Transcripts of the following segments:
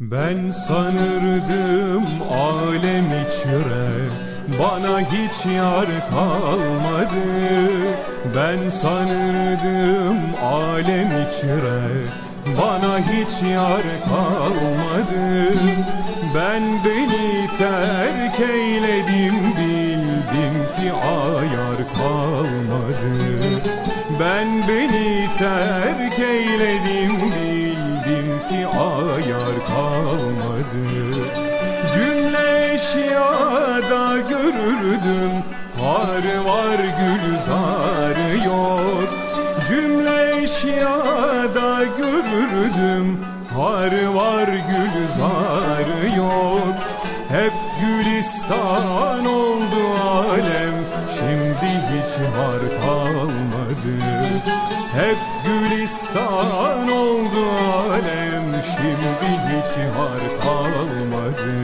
Ben sanırdım alem içre Bana hiç yar kalmadı. Ben sanırdım alem içre Bana hiç yar kalmadı. Ben beni terk eyledim Bildim ki ayar kalmadı. Ben beni terk eyledim Bildim ki ayar kalmadı. Cümle eşyada görürdüm. Har var gülzar yok. Cümle eşyada görürdüm. Har var gülzar yok. Hep gülistan oldu alem. Şimdi hiç var kalmadı Hep gülistan oldu alem Şimdi hiç var kalmadı.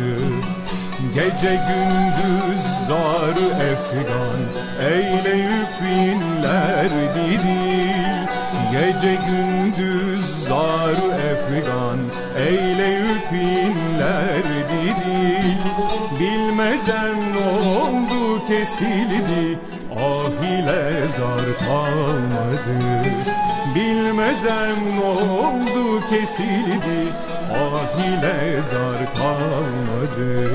Gece gündüz zar efgan Eyleyüp inler didil Gece gündüz zar efgan Eyleyüp inler didil Bilmezem ne oldu kesildi. Ah ile zar kalmadı. Bilmezem ne oldu kesildi. Ah ile zar kalmadı.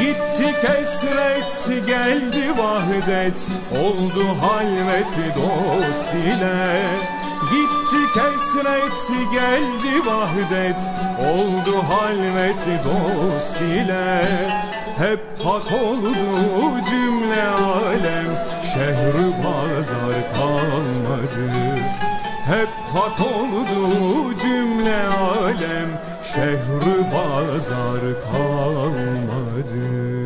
Gitti kesret geldi vahdet. Oldu halvet dost ile. Gitti kesret geldi vahdet. Oldu halvet dost ile Hep hak oldu cümle alem Şehri pazar kalmadı. Hep hak oldu cümle alem Şehri pazar kalmadı